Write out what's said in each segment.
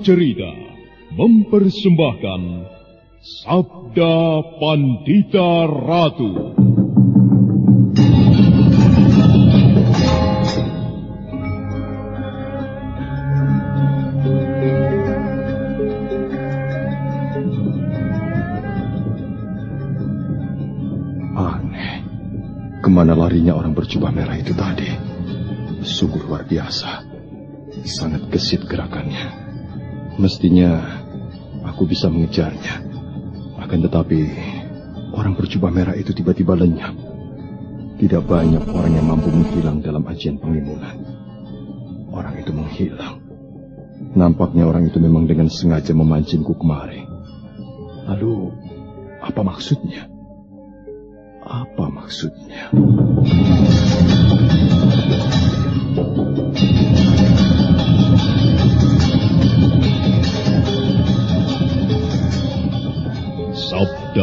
Cerita mempersembahkan Sabda Pandita Ratu. Aneh. Ke mana larinya orang berjubah merah itu tadi? Sungguh luar biasa. Sangat gesit gerakannya. Mestinya aku bisa mengejarnya. Akan tetapi, orang berjubah merah itu tiba-tiba lenyap. Tidak banyak orang yang mampu menghilang dalam ajian penglimunan. Orang itu menghilang. Nampaknya orang itu memang dengan sengaja memancingku kemari. Lalu, apa maksudnya? Apa maksudnya?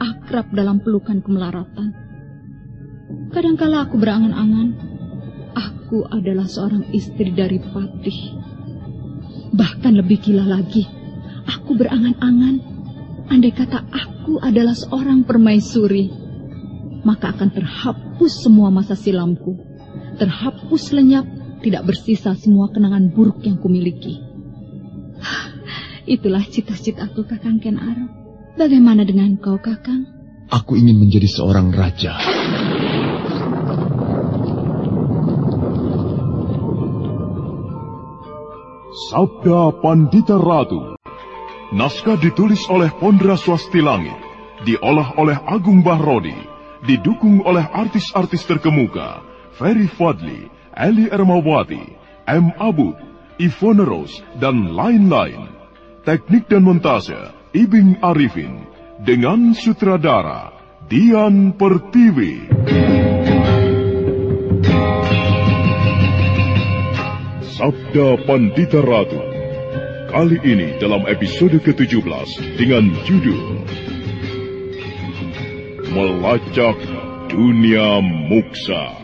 akrab dalam pelukan kemelaratan. Kadangkala aku berangan-angan, aku adalah seorang istri dari Patih. Bahkan lebih gila lagi, aku berangan-angan, andai kata aku adalah seorang permaisuri, maka akan terhapus semua masa silamku, terhapus lenyap, tidak bersisa semua kenangan buruk yang kumiliki. Itulah cita-citaku Kakang Ken Arok. Bagaimana dengan kau Kakang? Aku ingin menjadi seorang raja. Sabda Pandita Ratu. Naskah ditulis oleh Pondra Swasti Langit, diolah oleh Agung Bahrodi, didukung oleh artis-artis terkemuka, Ferry Fadli, Eli Ermawati, M. Abud, Ivone Rose, dan lain-lain. Teknik dan montase, Ibing Arifin, dengan sutradara, Dian Pertiwi. Sabda Pandita Ratu. Kali ini dalam episode ke-17 dengan judul Melacak Dunia Muksa.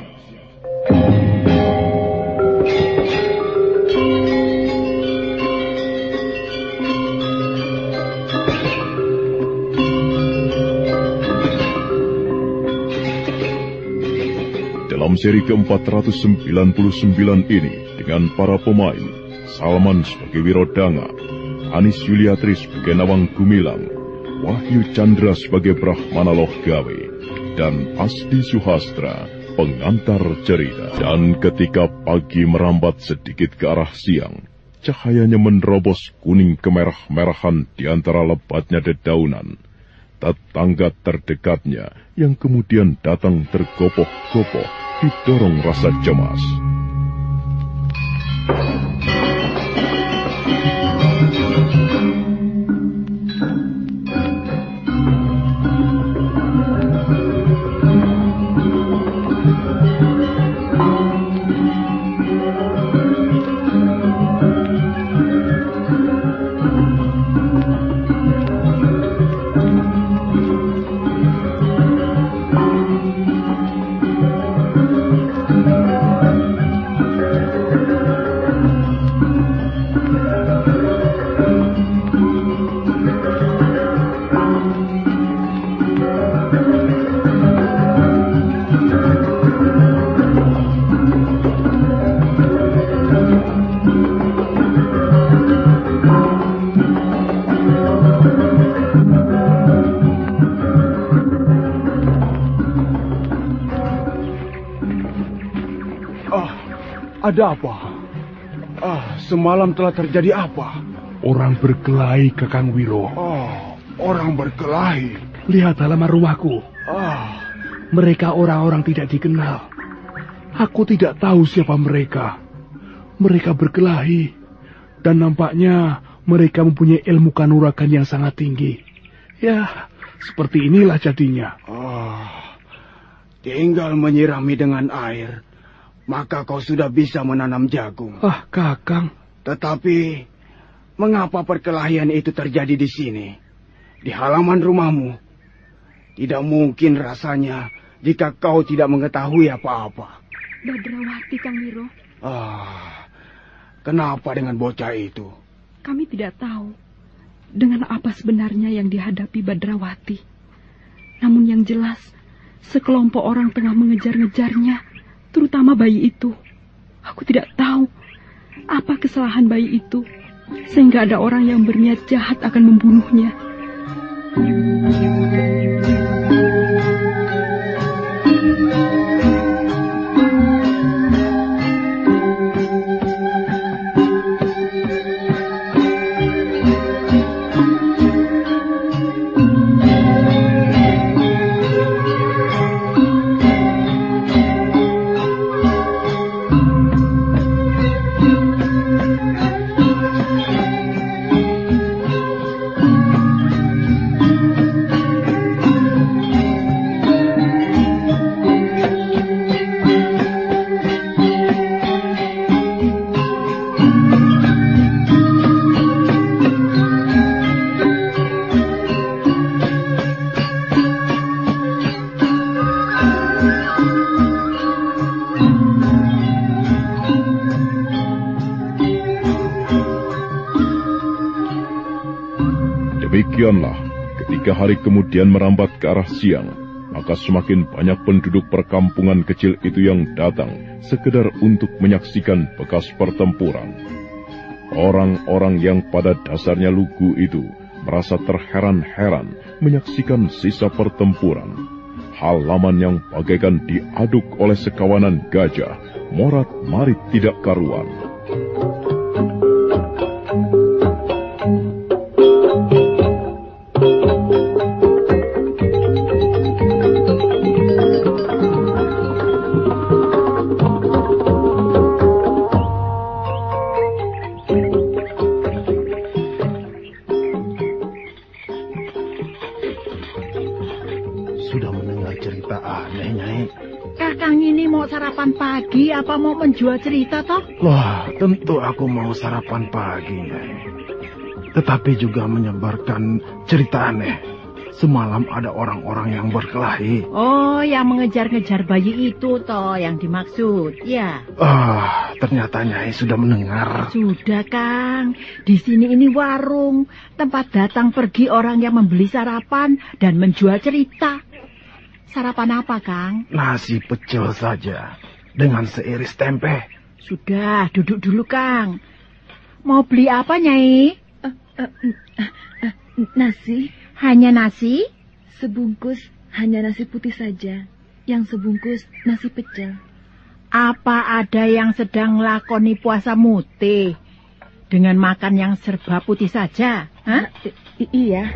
Dalam seri ke-499 ini dengan para pemain Salman sebagai Wirodanga, Anis Yuliatri sebagai Nawang Gumilang, Wahyu Chandra sebagai Brahmana Lohgawe, dan Asti Suhastra pengantar cerita. Dan ketika pagi merambat sedikit ke arah siang, cahayanya menerobos kuning kemerah-merahan di antara lebatnya dedaunan. Tetangga terdekatnya yang kemudian datang tergopoh-gopoh didorong rasa cemas. Ada apa? Ah, semalam telah terjadi apa? Orang berkelahi, Kakang Wiro. Oh, orang berkelahi. Lihat halaman rumahku. Ah, Mereka orang-orang tidak dikenal. Aku tidak tahu siapa mereka. Mereka berkelahi. Dan nampaknya mereka mempunyai ilmu kanuragan yang sangat tinggi. Ya, seperti inilah jadinya. ah. Tinggal menyirami dengan air, maka kau sudah bisa menanam jagung. Ah, Kakang. Tetapi, mengapa perkelahian itu terjadi di sini? Di halaman rumahmu? Tidak mungkin rasanya jika kau tidak mengetahui apa-apa. Badrawati, Kang Wiro. Ah, kenapa dengan bocah itu? Kami tidak tahu dengan apa sebenarnya yang dihadapi Badrawati. Namun yang jelas, sekelompok orang tengah mengejar-ngejarnya, terutama bayi itu. Aku tidak tahu apa kesalahan bayi itu, sehingga ada orang yang berniat jahat akan membunuhnya. Demikianlah, kemudian merambat ke arah siang, maka semakin banyak penduduk perkampungan kecil itu yang datang, sekedar untuk menyaksikan bekas pertempuran. Orang-orang yang pada dasarnya lugu itu merasa terheran-heran menyaksikan sisa pertempuran. Halaman yang bagaikan diaduk oleh sekawanan gajah, morat marit tidak karuan. Menjual cerita toh? Wah, tentu aku mau sarapan pagi, Nyai. Tetapi juga menyebarkan cerita aneh. Semalam ada orang-orang yang berkelahi. Oh, yang mengejar-ngejar bayi itu toh yang dimaksud. Ya, Ah, ternyata Nyai sudah mendengar. sudah Kang. Di sini ini warung, tempat datang pergi orang yang membeli sarapan dan menjual cerita. Sarapan apa, Kang? Nasi pecel saja. Dengan seiris tempe. Sudah, duduk dulu, Kang. Mau beli apa, Nyai? Nasi, Hanya nasi? sebungkus hanya nasi putih saja. Yang sebungkus nasi pecel. Apa ada yang sedang lakoni puasa mutih? Dengan makan yang serba putih saja? Hah? I- iya.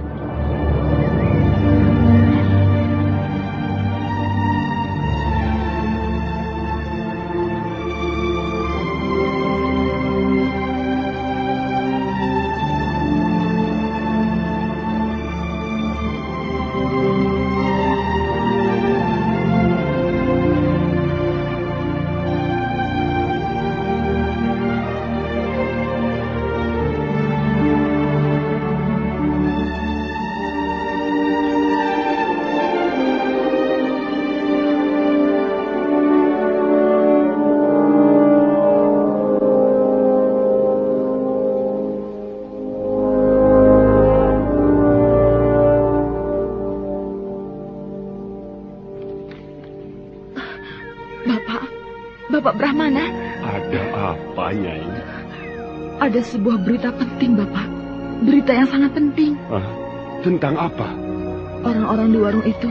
Ada sebuah berita penting, Bapak. Berita yang sangat penting. Tentang apa? Orang-orang di warung itu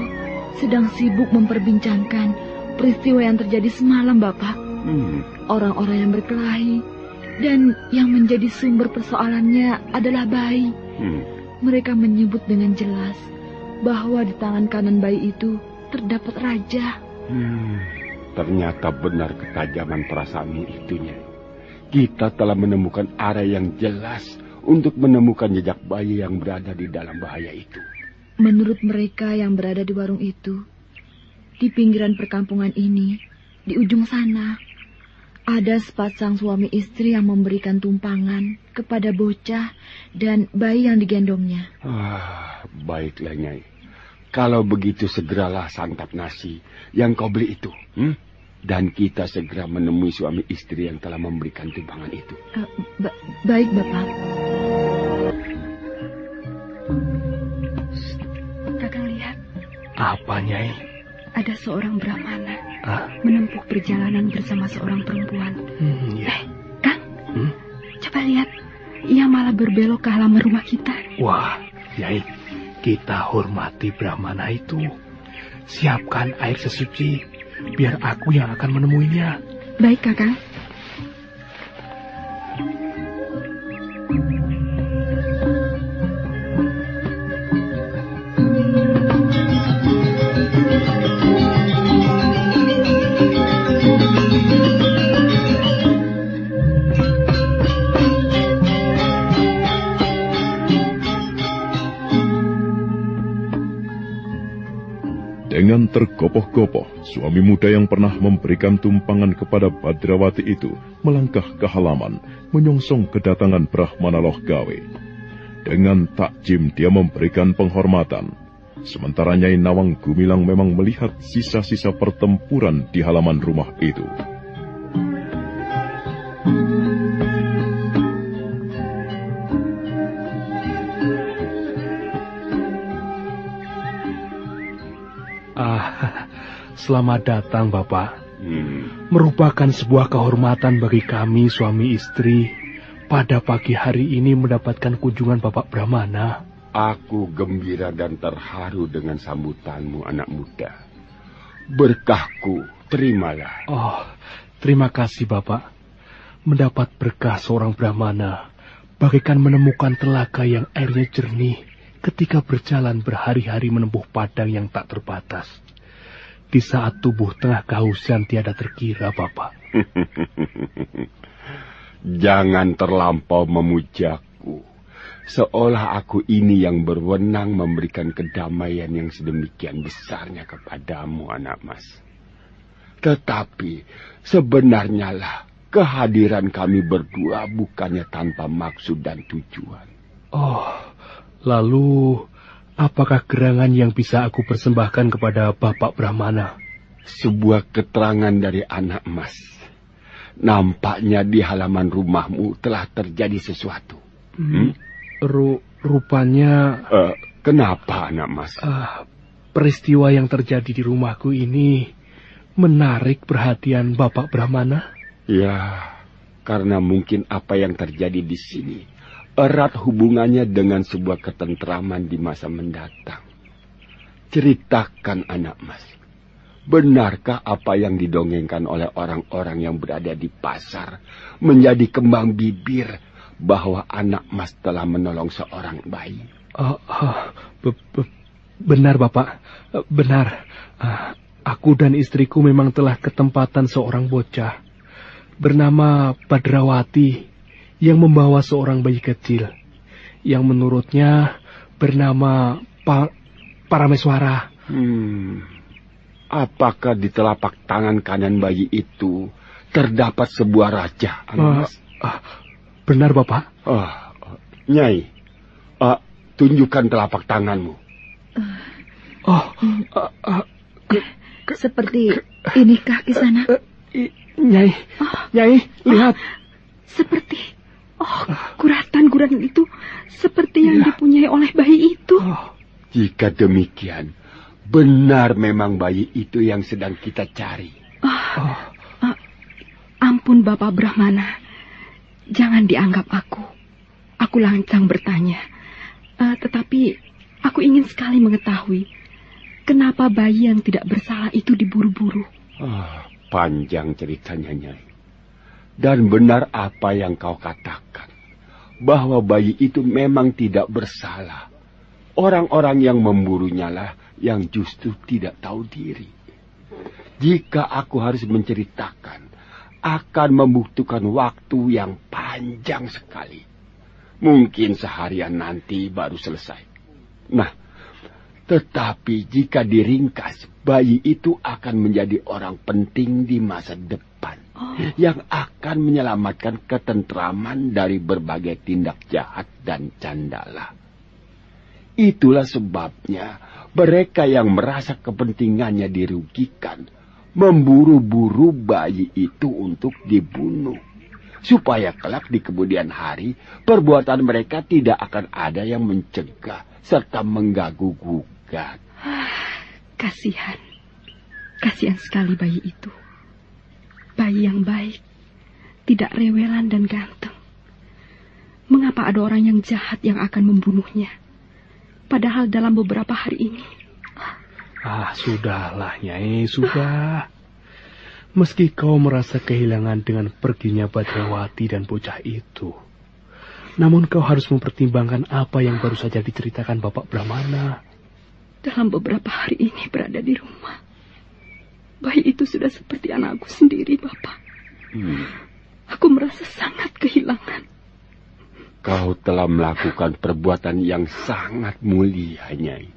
sedang sibuk memperbincangkan peristiwa yang terjadi semalam, Bapak. Hmm. Orang-orang yang berkelahi dan yang menjadi sumber persoalannya adalah bayi. Hmm. Mereka menyebut dengan jelas bahwa di tangan kanan bayi itu terdapat raja. Hmm. Ternyata benar ketajaman perasaanmu itu, Nyai. Kita telah menemukan area yang jelas untuk menemukan jejak bayi yang berada di dalam bahaya itu. Menurut mereka yang berada di warung itu, di pinggiran perkampungan ini, di ujung sana, ada sepasang suami istri yang memberikan tumpangan kepada bocah dan bayi yang digendongnya. Ah, baiklah, Nyai. Kalau begitu segeralah santap nasi yang kau beli itu. Hmm? Dan kita segera menemui suami istri yang telah memberikan tumpangan itu. Uh, ba baik, Bapak. Kakang lihat. Apa, Nyai? Ada seorang Brahmana Ah? menempuh perjalanan bersama seorang perempuan. Hmm, ya. Eh, Kang, Hmm? coba lihat. Ia malah berbelok ke halaman rumah kita. Wah, Nyai, kita hormati Brahmana itu. Siapkan air sesuci, biar aku yang akan menemuinya. Baik, Kakang. Dengan tergopoh-gopoh, suami muda yang pernah memberikan tumpangan kepada Badrawati itu melangkah ke halaman, menyongsong kedatangan Brahmana Loh Gawe. Dengan takjim dia memberikan penghormatan. Sementara Nyai Nawang Gumilang memang melihat sisa-sisa pertempuran di halaman rumah itu. Selamat datang, Bapak. Hmm. Merupakan sebuah kehormatan bagi kami suami istri pada pagi hari ini mendapatkan kunjungan Bapak Brahmana. Aku gembira dan terharu dengan sambutanmu, anak muda. Berkahku, terimalah. Oh, terima kasih Bapak. Mendapat berkah seorang Brahmana, bagaikan menemukan telaga yang airnya jernih ketika berjalan berhari-hari menempuh padang yang tak terbatas. Di saat tubuh tengah kehausan tiada terkira, Bapak. Jangan terlampau memujaku. Seolah aku ini yang berwenang memberikan kedamaian yang sedemikian besarnya kepadamu, anak mas. Tetapi sebenarnya lah kehadiran kami berdua bukannya tanpa maksud dan tujuan. Oh, lalu apakah gerangan yang bisa aku persembahkan kepada Bapak Brahmana? Sebuah keterangan dari anak mas. Nampaknya di halaman rumahmu telah terjadi sesuatu. Hmm? Ru rupanya... Uh, kenapa anak mas? Uh, peristiwa yang terjadi di rumahku ini menarik perhatian Bapak Brahmana. Ya, karena mungkin apa yang terjadi di sini erat hubungannya dengan sebuah ketentraman di masa mendatang. Ceritakan anak mas, benarkah apa yang didongengkan oleh orang-orang yang berada di pasar menjadi kembang bibir bahwa anak mas telah menolong seorang bayi? Uh, uh, be be benar bapak, benar. Uh, aku dan istriku memang telah ketempatan seorang bocah bernama Badrawati yang membawa seorang bayi kecil yang menurutnya bernama pa Parameswara. Hmm. Apakah di telapak tangan kanan bayi itu terdapat sebuah raja? Uh, uh, benar, Bapak. Uh, Nyai, uh, tunjukkan telapak tanganmu. Oh, uh, uh, seperti inikah di sana? Uh, Nyai, oh. Nyai, lihat. Oh, seperti, oh, guratan-guratan itu seperti yang ya. dipunyai oleh bayi itu. Oh. Jika demikian, benar memang bayi itu yang sedang kita cari. Oh, uh, ampun Bapak Brahmana, jangan dianggap aku. Aku lancang bertanya. Uh, tetapi aku ingin sekali mengetahui kenapa bayi yang tidak bersalah itu diburu-buru. Oh, Panjang ceritanya, Nyai. Dan benar apa yang kau katakan. Bahwa bayi itu memang tidak bersalah. Orang-orang yang memburunya lah yang justru tidak tahu diri. Jika aku harus menceritakan, akan membutuhkan waktu yang panjang sekali. Mungkin seharian nanti baru selesai. Nah, tetapi jika diringkas, bayi itu akan menjadi orang penting di masa depan. Oh. Yang akan menyelamatkan ketentraman dari berbagai tindak jahat dan candala. Itulah sebabnya mereka yang merasa kepentingannya dirugikan memburu-buru bayi itu untuk dibunuh. Supaya kelak di kemudian hari perbuatan mereka tidak akan ada yang mencegah serta mengganggu gugat. Kasihan. Kasihan sekali bayi itu. Bayi yang baik, tidak rewelan dan ganteng. Mengapa ada orang yang jahat yang akan membunuhnya? Padahal dalam beberapa hari ini Ah, sudahlah, Nyai, sudah. Meski kau merasa kehilangan dengan perginya Badrawati dan bocah itu, namun kau harus mempertimbangkan apa yang baru saja diceritakan Bapak Brahmana. Dalam beberapa hari ini berada di rumah, bayi itu sudah seperti anakku sendiri, Bapak. Hmm. Aku merasa sangat kehilangan. Kau telah melakukan perbuatan yang sangat mulia, Nyai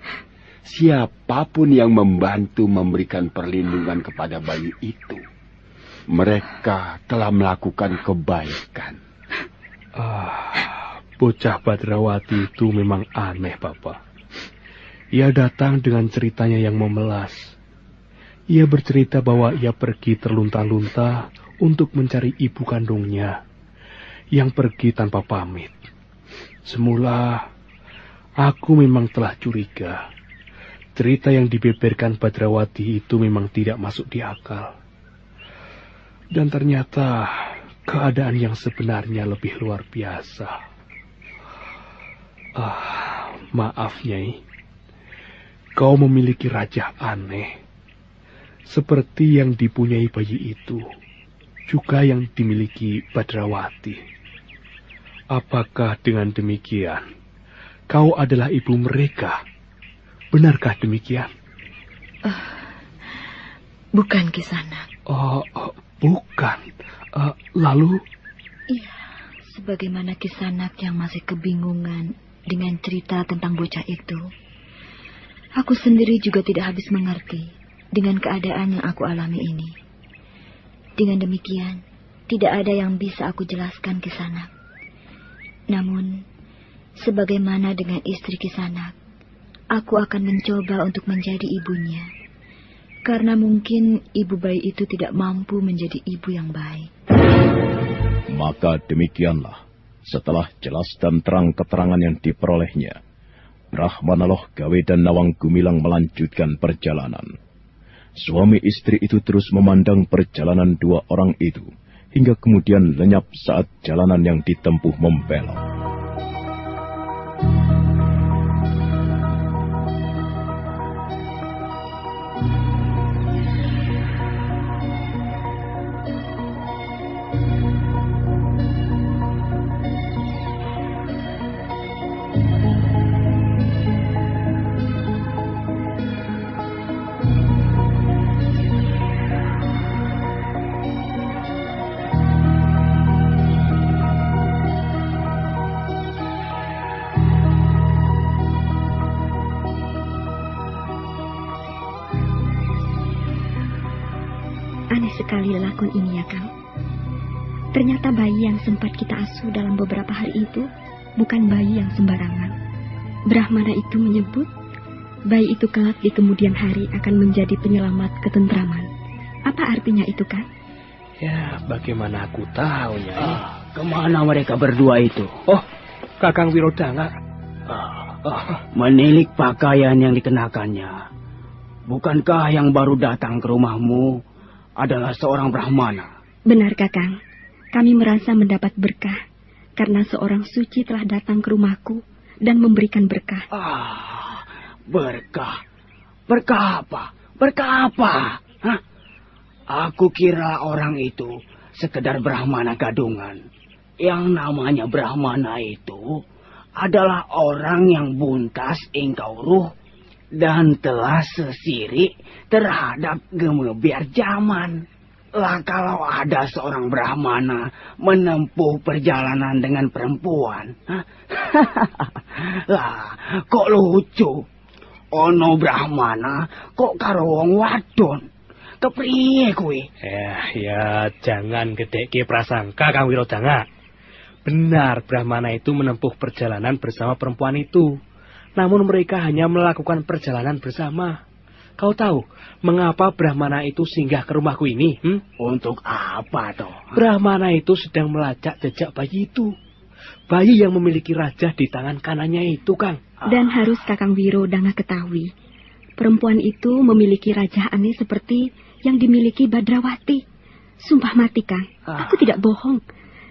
siapa pun yang membantu memberikan perlindungan kepada bayi itu, mereka telah melakukan kebaikan. Ah, bocah Badrawati itu memang aneh, Bapak. Ia datang dengan ceritanya yang memelas. Ia bercerita bahwa ia pergi terlunta-lunta untuk mencari ibu kandungnya, yang pergi tanpa pamit. Semula, aku memang telah curiga Cerita yang dibeberkan Badrawati itu memang tidak masuk di akal. Dan ternyata keadaan yang sebenarnya lebih luar biasa. Ah, maaf Nyai. Kau memiliki raja aneh. Seperti yang dipunyai bayi itu. Juga yang dimiliki Badrawati. Apakah dengan demikian kau adalah ibu mereka? Benarkah demikian? Uh, bukan kisana. Oh, uh, bukan. Uh, lalu? Iya, sebagaimana kisanak yang masih kebingungan dengan cerita tentang bocah itu. Aku sendiri juga tidak habis mengerti dengan keadaan yang aku alami ini. Dengan demikian, tidak ada yang bisa aku jelaskan kisanak. Namun, sebagaimana dengan istri kisanak, Aku akan mencoba untuk menjadi ibunya. Karena mungkin ibu bayi itu tidak mampu menjadi ibu yang baik. Maka demikianlah, setelah jelas dan terang keterangan yang diperolehnya, Brahmanaloh Gawe dan Nawang Gumilang melanjutkan perjalanan. Suami istri itu terus memandang perjalanan dua orang itu, hingga kemudian lenyap saat jalanan yang ditempuh membelok. Bukan bayi yang sembarangan. Brahmana itu menyebut bayi itu kelak di kemudian hari akan menjadi penyelamat ketentraman. Apa artinya itu kan? Ya, bagaimana aku tahu, ya? Ah, ke mana mereka berdua itu? Oh, Kakang Wirodanga. Ah, ah, menilik pakaian yang dikenakannya. Bukankah yang baru datang ke rumahmu adalah seorang Brahmana? Benar, Kakang. Kami merasa mendapat berkah karena seorang suci telah datang ke rumahku dan memberikan berkah. Ah, berkah. Berkah apa? Berkah apa? Hah? Aku kira orang itu sekedar Brahmana gadungan. Yang namanya Brahmana itu adalah orang yang buntas engkau ruh dan telah sesirik terhadap gemebiar zaman. Lah kalau ada seorang Brahmana menempuh perjalanan dengan perempuan. lah, kok lucu. Ono Brahmana kok karo wong wadon. Kepriye kuwi? Ya, ya jangan gedeke prasangka Kang Wirodanga. Benar, Brahmana itu menempuh perjalanan bersama perempuan itu. Namun mereka hanya melakukan perjalanan bersama. Kau tahu mengapa Brahmana itu singgah ke rumahku ini? Hmm? Untuk apa toh? Brahmana itu sedang melacak jejak bayi itu. Bayi yang memiliki raja di tangan kanannya itu, Kang. Dan harus Kakang Wiro Danga ketahui. Perempuan itu memiliki raja aneh seperti yang dimiliki Badrawati. Sumpah mati, Kang. Ah. Aku tidak bohong.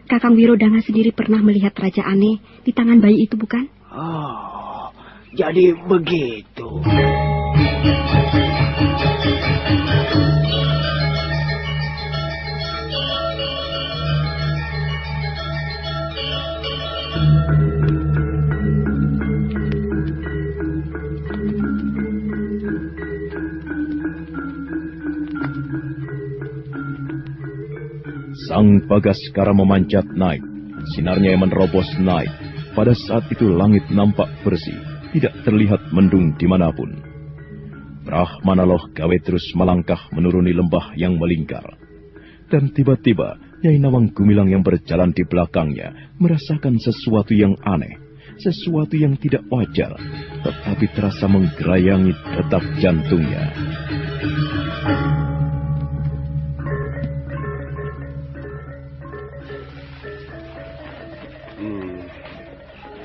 Kakang Wirodanga sendiri pernah melihat raja aneh di tangan bayi itu, bukan? Oh, jadi begitu. Sang Bagaskara memanjat naik. Sinarnya yang menerobos naik. Pada saat itu langit nampak bersih, tidak terlihat mendung di mana pun. Brahmana Loh gawe terus melangkah menuruni lembah yang melingkar. Dan tiba-tiba Nyai Nawang Gumilang yang berjalan di belakangnya merasakan sesuatu yang aneh, sesuatu yang tidak wajar, tetapi terasa menggerayangi detak jantungnya. Hmm,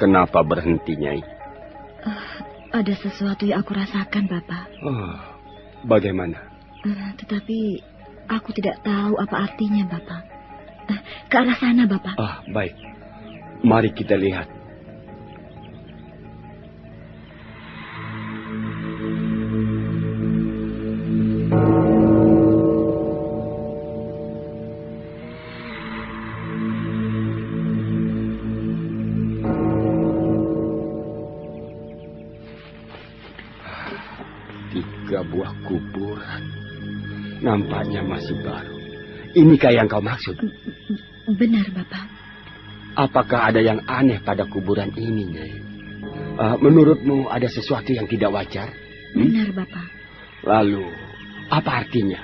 kenapa berhenti, Nyai? Ada sesuatu yang aku rasakan, Bapak. Oh, bagaimana? Eh, tetapi aku tidak tahu apa artinya, Bapak. Eh, ke arah sana, Bapak. Ah, baik. Mari kita lihat. Inikah yang kau maksud? Benar, Bapak. Apakah ada yang aneh pada kuburan ini, Nyai? Ah, menurutmu ada sesuatu yang tidak wajar? Benar, Bapak. Lalu, apa artinya?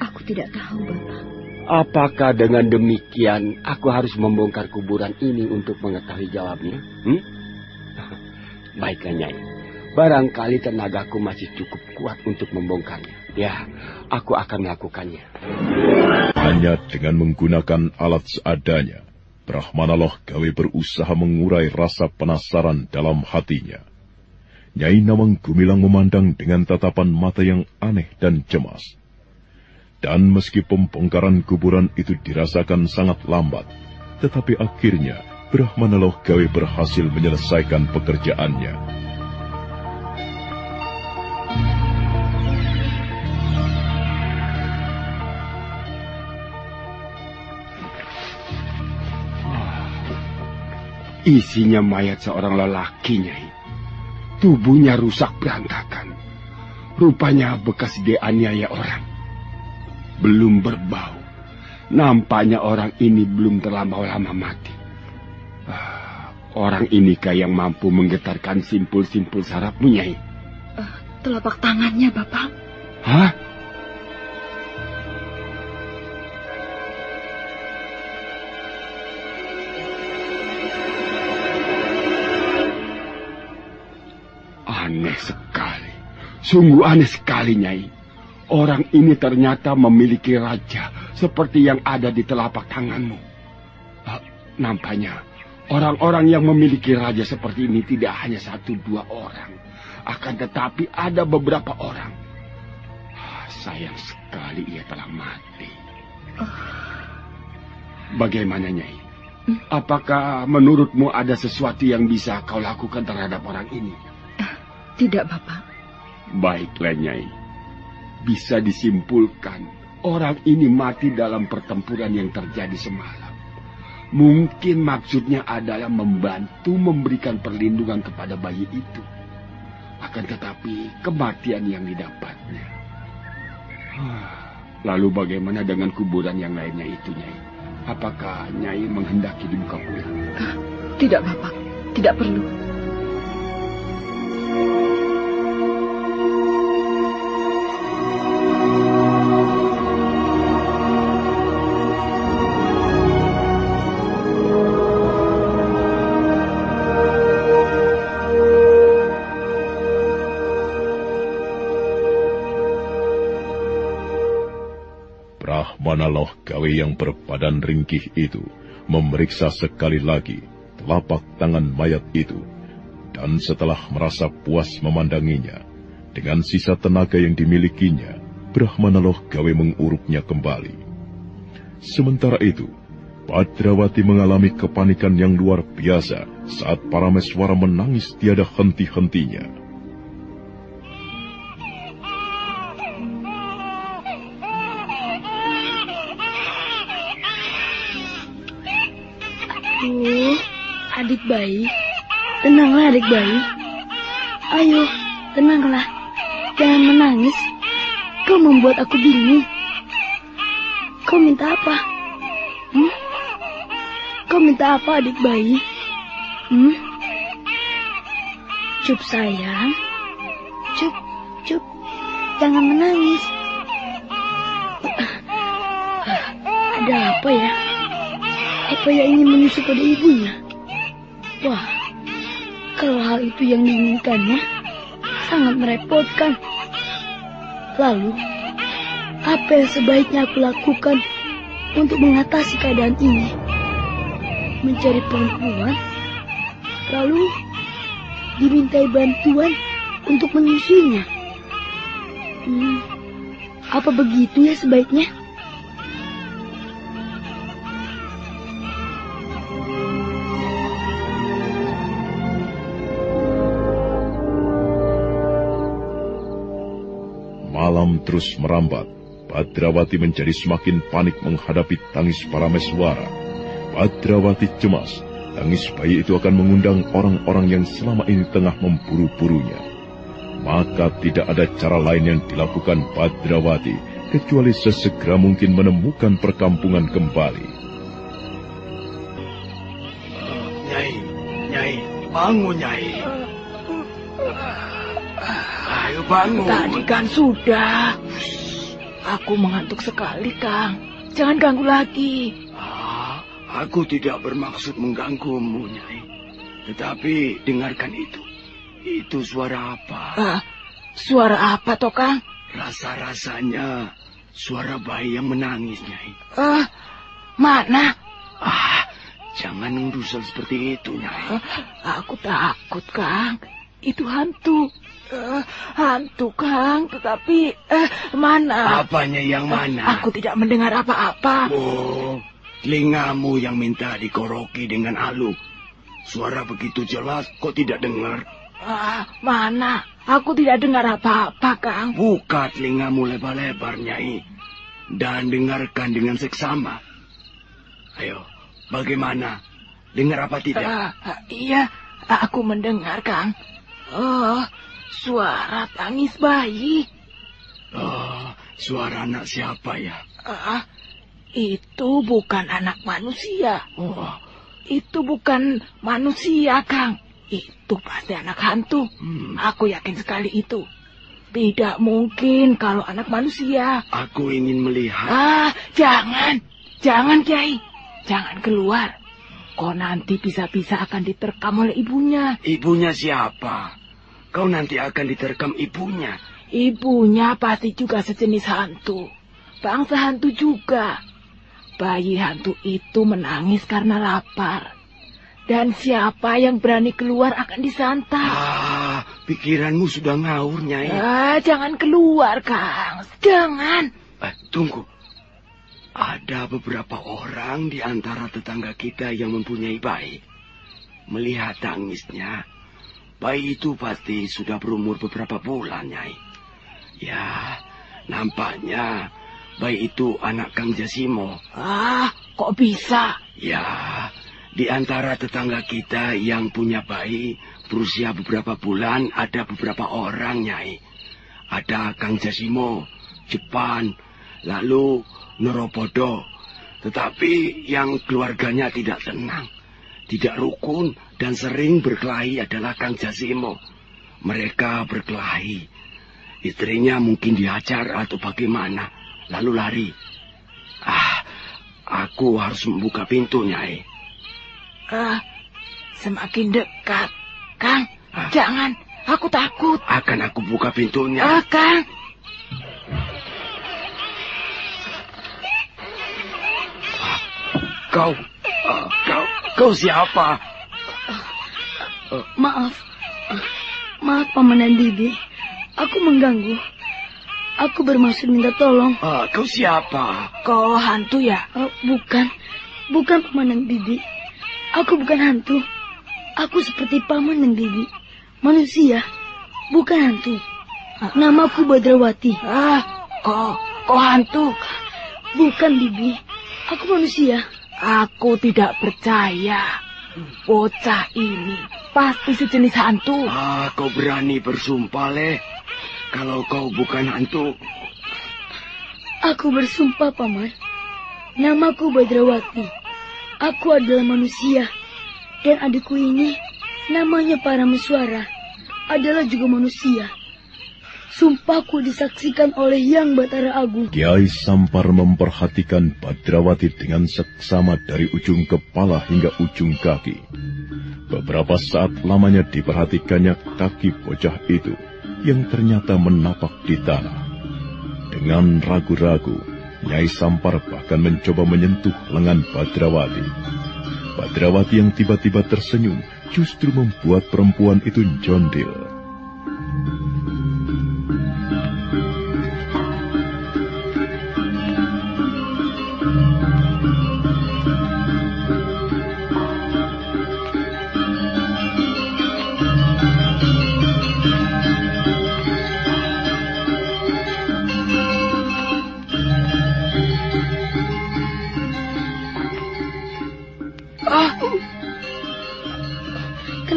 Aku tidak tahu, Bapak. Apakah dengan demikian aku harus membongkar kuburan ini untuk mengetahui jawabnya? Hmm? Baiklah, Nyai. Barangkali tenagaku masih cukup kuat untuk membongkarnya. Ya, aku akan melakukannya. Hanya dengan menggunakan alat seadanya, Brahmana Loh gawe berusaha mengurai rasa penasaran dalam hatinya. Nyai Nawang Gumilang memandang dengan tatapan mata yang aneh dan cemas. Dan meski pembongkaran kuburan itu dirasakan sangat lambat, tetapi akhirnya Brahmana Loh gawe berhasil menyelesaikan pekerjaannya. Isinya mayat seorang lelaki, Nyai. Tubuhnya rusak berantakan. Rupanya bekas dianiaya orang. Belum berbau. Nampaknya orang ini belum terlampau lama mati. Ah, orang inikah yang mampu menggetarkan simpul-simpul sarafmu, Nyai? Telapak tangannya, Bapak. Hah? Sungguh aneh sekali, Nyai. Orang ini ternyata memiliki raja seperti yang ada di telapak tanganmu. Ah, nampaknya orang-orang yang memiliki raja seperti ini tidak hanya satu dua orang. Akan tetapi ada beberapa orang. Ah, sayang sekali ia telah mati. Bagaimana, Nyai? Apakah menurutmu ada sesuatu yang bisa kau lakukan terhadap orang ini? Tidak, Bapak. Baiklah, Nyai. bisa disimpulkan orang ini mati dalam pertempuran yang terjadi semalam. Mungkin maksudnya adalah membantu memberikan perlindungan kepada bayi itu. Akan tetapi kematian yang didapatnya. Lalu bagaimana dengan kuburan yang lainnya itu, Nyai? Apakah Nyai menghendaki dibuka ulang? Tidak, Bapak. Tidak perlu. Berbadan ringkih itu memeriksa sekali lagi telapak tangan mayat itu, dan setelah merasa puas memandanginya, dengan sisa tenaga yang dimilikinya, Brahmanaloh gawe menguruknya kembali. Sementara itu, Padrawati mengalami kepanikan yang luar biasa saat para meswara menangis tiada henti-hentinya. Adik bayi. Tenanglah adik bayi. Ayo, tenanglah. Jangan menangis. Kau membuat aku bingung. Kau minta apa? Hmm? Kau minta apa adik bayi? Hmm? Cup sayang. Cup, cup. Jangan menangis. Ada apa ya? Apa yang ingin menyusul pada ibunya? Wah, kalau hal itu yang diinginkannya, sangat merepotkan. Lalu, apa yang sebaiknya aku lakukan untuk mengatasi keadaan ini? Mencari perempuan, lalu dimintai bantuan untuk menyusuinya. Hmm, apa begitu ya sebaiknya? Terus merambat. Badrawati menjadi semakin panik menghadapi tangis para meswara. Badrawati cemas, tangis bayi itu akan mengundang orang-orang yang selama ini tengah memburu-burunya. Maka tidak ada cara lain yang dilakukan Badrawati kecuali sesegera mungkin menemukan perkampungan kembali. Nyai, Nyai, bangun Nyai. Bangun. Tadi kan sudah. Aku mengantuk sekali, Kang. Jangan ganggu lagi. Ah, aku tidak bermaksud mengganggumu, Nyai. Tetapi dengarkan itu. Itu suara apa? Ah, suara apa, toh, Kang? Rasa-rasanya suara bayi yang menangis, Nyai. Ah, mana? Ah, jangan ngerusel seperti itu, Nyai. Ah, aku takut, Kang. Itu hantu. Uh, hantu, Kang. Tetapi, eh, mana? Apanya yang mana? Aku tidak mendengar apa-apa. Oh, telingamu yang minta dikoroki dengan alu. Suara begitu jelas, kok tidak dengar? Ah, mana? Aku tidak dengar apa-apa, Kang. Buka telingamu lebar-lebar, Nyai. Dan dengarkan dengan seksama. Ayo, bagaimana? Dengar apa tidak? Uh, uh, iya, aku mendengar, Kang. Oh, suara tangis bayi. Oh, suara anak siapa ya? Ah, itu bukan anak manusia. Oh, itu bukan manusia, Kang. Itu pasti anak hantu. Hmm. Aku yakin sekali itu. Tidak mungkin kalau anak manusia. Aku ingin melihat. Ah, jangan. Jangan, Kiai. Jangan keluar. Kau nanti bisa-bisa akan diterkam oleh ibunya. Ibunya siapa? Kau nanti akan diterkam ibunya. Ibunya pasti juga sejenis hantu. Bangsa hantu juga. Bayi hantu itu menangis karena lapar. Dan siapa yang berani keluar akan disantap. Ah, pikiranmu sudah ngawur, Nyai. Ah, jangan keluar, Kang. Jangan. Eh, tunggu. Ada beberapa orang di antara tetangga kita yang mempunyai bayi. Melihat tangisnya, bayi itu pasti sudah berumur beberapa bulan, Nyai. Ya, Nampaknya bayi itu anak Kang Jasimo. Ah, kok bisa? Ya, di antara tetangga kita yang punya bayi berusia beberapa bulan ada beberapa orang, Nyai. Ada Kang Jasimo, Jepan, lalu Noropodo. Tetapi yang keluarganya tidak tenang, tidak rukun, dan sering berkelahi adalah Kang Jasimo. Mereka berkelahi. Istrinya mungkin dihajar atau bagaimana, lalu lari. Ah, aku harus membuka pintu, Nyai. Ah, semakin dekat. Kang, ah. jangan. Aku takut. Akan aku buka pintunya. Ah, Kang. Kau, uh, kau, siapa? Uh, maaf, uh, maaf paman dan bibi, aku mengganggu. Aku bermaksud minta tolong. Uh, kau siapa? Kau hantu ya? Uh, bukan, bukan paman dan bibi. Aku bukan hantu. Aku seperti paman dan bibi, manusia, bukan hantu. Namaku Badrawati. Ah, kau, kau hantu? Bukan bibi, aku manusia. Aku tidak percaya. Bocah ini pasti sejenis hantu. Ah, kau berani bersumpah, Leh. Kalau kau bukan hantu. Aku bersumpah, Paman. Namaku Badrawati. Aku adalah manusia. Dan adikku ini, namanya Parameswara, adalah juga manusia. Sumpahku disaksikan oleh Yang Batara Agung. Kiai Sampar memperhatikan Badrawati dengan seksama dari ujung kepala hingga ujung kaki. Beberapa saat lamanya diperhatikannya kaki bocah itu yang ternyata menapak di tanah. Dengan ragu-ragu, Nyai Sampar bahkan mencoba menyentuh lengan Badrawati. Badrawati yang tiba-tiba tersenyum justru membuat perempuan itu jondil.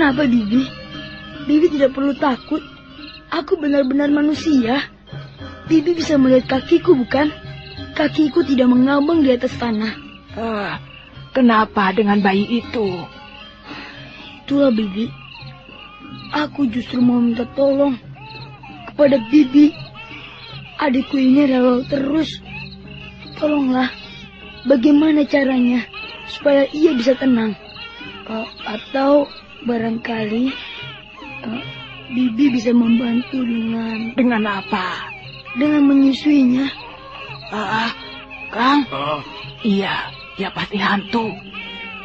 Kenapa Bibi? Bibi tidak perlu takut. Aku benar-benar manusia. Bibi bisa melihat kakiku bukan? Kakiku tidak mengambang di atas tanah. Uh, kenapa dengan bayi itu? Itulah Bibi. Aku justru mau minta tolong kepada Bibi. Adikku ini rela terus. Tolonglah, bagaimana caranya supaya ia bisa tenang? Uh, atau Barangkali uh, Bibi bisa membantu dengan... Dengan apa? Dengan menyusuinya. Ah, uh, Kang? Uh. Iya, dia pasti hantu.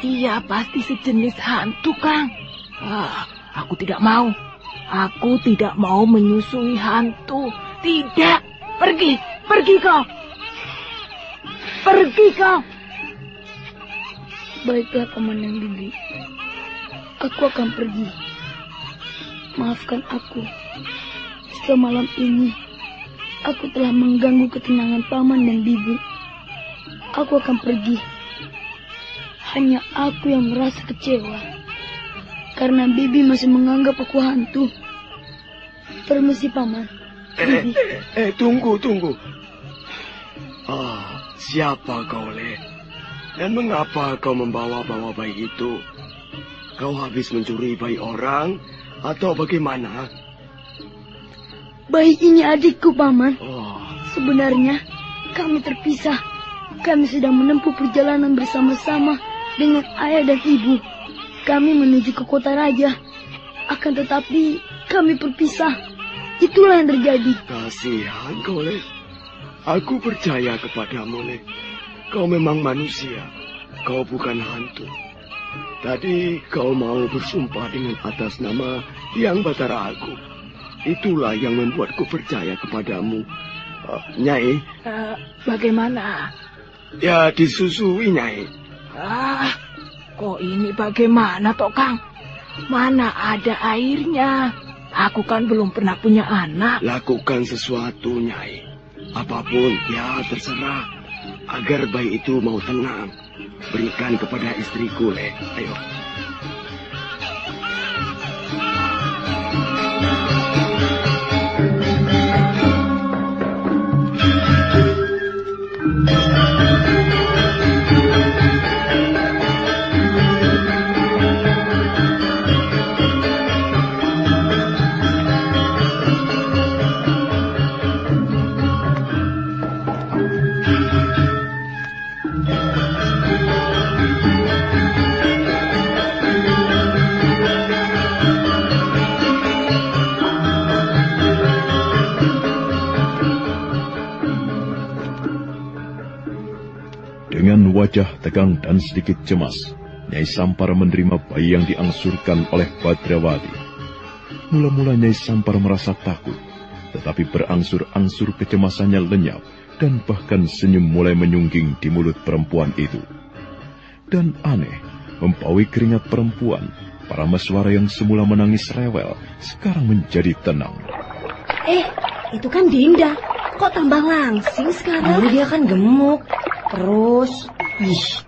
Iya, pasti sejenis hantu, Kang. Ah, aku tidak mau. Aku tidak mau menyusui hantu. Tidak. Pergi, pergi kau. Pergi kau. Baiklah, Komandan Bibi. Aku akan pergi. Maafkan aku. Setelah malam ini, aku telah mengganggu ketenangan paman dan bibi. Aku akan pergi. Hanya aku yang merasa kecewa. Karena bibi masih menganggap aku hantu. Permisi paman. Bibi. Eh, eh, eh, tunggu, tunggu. Ah, siapa kau, Le? Dan mengapa kau membawa-bawa bayi itu? Kau habis mencuri bayi orang atau bagaimana? Bayi ini adikku, Paman. Oh. Sebenarnya kami terpisah. Kami sedang menempuh perjalanan bersama-sama dengan ayah dan ibu. Kami menuju ke kota raja. Akan tetapi kami berpisah. Itulah yang terjadi. Kasihan kau, Le. Aku percaya kepadamu, Le. Kau memang manusia. Kau bukan hantu. Tadi kau mau bersumpah dengan atas nama Yang Batara Agung. Itulah yang membuatku percaya kepadamu. Uh, Nyai. Uh, bagaimana? Ya disusui, Nyai. Ah, kok ini bagaimana, Tok Kang? Mana ada airnya? Aku kan belum pernah punya anak. Lakukan sesuatu, Nyai. Apa pun, ya terserah. Agar bayi itu mau tenang. Berikan kepada istriku, Le. Ayo. Dengan wajah tegang dan sedikit cemas, Nyai Sampar menerima bayi yang diangsurkan oleh Badrawati. Mula-mula Nyai Sampar merasa takut, tetapi berangsur-angsur kecemasannya lenyap dan bahkan senyum mulai menyungging di mulut perempuan itu. Dan aneh, mempaui keringat perempuan, para meswara yang semula menangis rewel, sekarang menjadi tenang. Eh, itu kan Dinda. Kok tambah langsing sekarang? Dulu dia kan gemuk. Terus, ih,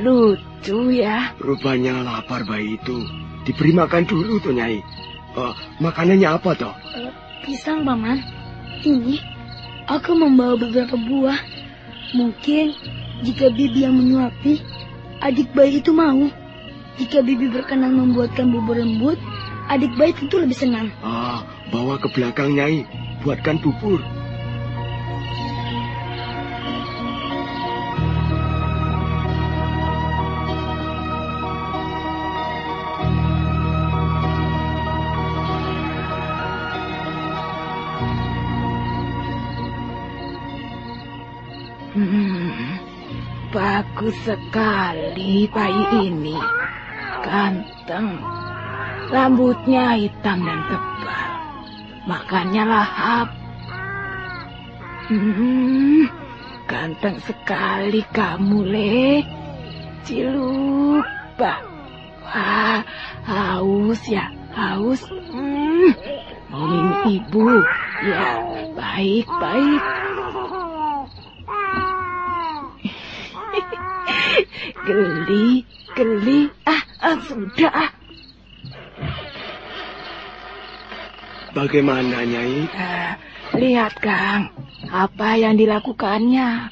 lucu ya. Rupanya lapar bayi itu. Diberi makan dulu tuh, Nyai. Uh, makanannya apa toh? Uh, pisang, Paman. Ini, aku membawa beberapa buah. Mungkin jika Bibi yang menyuapi, adik bayi itu mau. Jika Bibi berkenan membuatkan bubur lembut, adik bayi tentu lebih senang. Ah, bawa ke belakang, Nyai. Buatkan bubur. Bagus sekali bayi ini. Ganteng. Rambutnya hitam dan tebal. Makannya lahap. Hmm, ganteng sekali kamu, Le. Cilupa. Wah, haus ya, haus. Hmm, mau minum ibu. Ya, baik, baik. Geli, geli. Ah, ah sudah. Ah. Bagaimana, Nyai? Uh, lihat, Kang. Apa yang dilakukannya.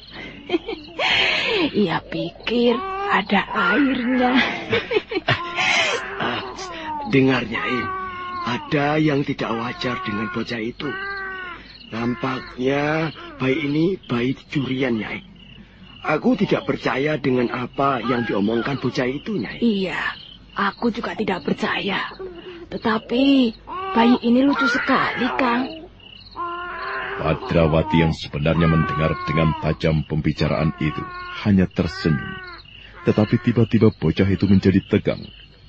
Ia pikir ada airnya. ah, dengar, Nyai. Ada yang tidak wajar dengan bocah itu. Nampaknya bayi ini bayi curian, Nyai. Aku tidak percaya dengan apa yang diomongkan bocah itu, Nyai. Iya, aku juga tidak percaya. Tetapi bayi ini lucu sekali, Kang. Padrawati yang sebenarnya mendengar dengan tajam pembicaraan itu hanya tersenyum. Tetapi tiba-tiba bocah itu menjadi tegang.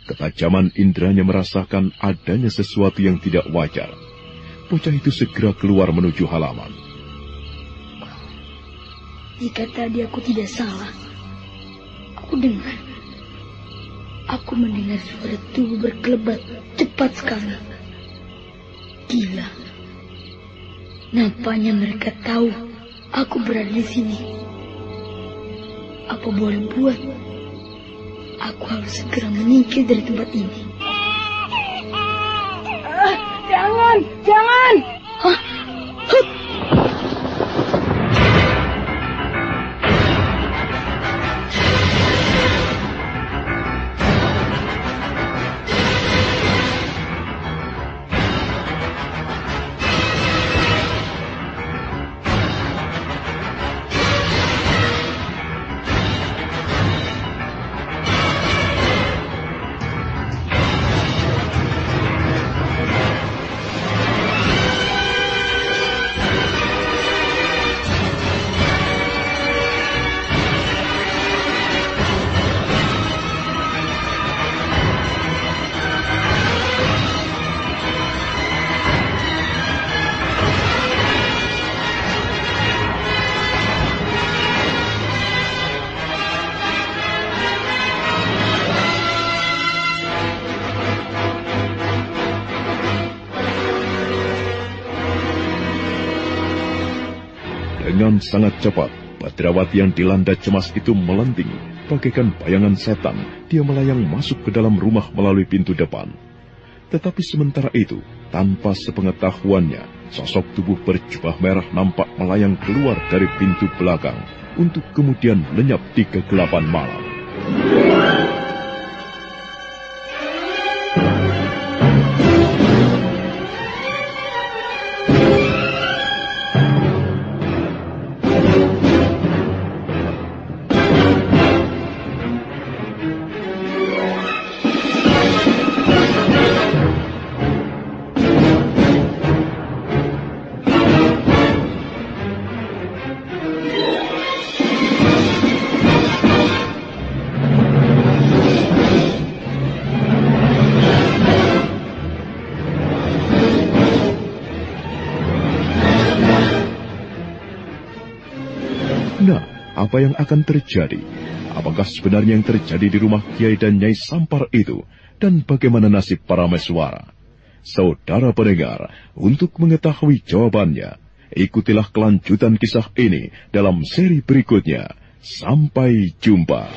Ketajaman indranya merasakan adanya sesuatu yang tidak wajar. Bocah itu segera keluar menuju halaman. Jika tadi aku tidak salah, aku dengar. Aku mendengar suara tubuh berkelebat cepat sekali. Gila. Nampaknya mereka tahu aku berada di sini. Apa boleh buat? Aku harus segera menyingkir dari tempat ini. Uh, jangan, jangan. Hah? Hup. Sangat cepat, Badrawati yang dilanda cemas itu melenting. Bagaikan bayangan setan, dia melayang masuk ke dalam rumah melalui pintu depan. Tetapi sementara itu, tanpa sepengetahuannya, sosok tubuh berjubah merah nampak melayang keluar dari pintu belakang untuk kemudian lenyap di kegelapan malam. Akan terjadi? Apakah sebenarnya yang terjadi di rumah Kiai dan Nyai Sampar itu? Dan bagaimana nasib para meswara? Saudara pendengar, untuk mengetahui jawabannya, ikutilah kelanjutan kisah ini dalam seri berikutnya. Sampai jumpa.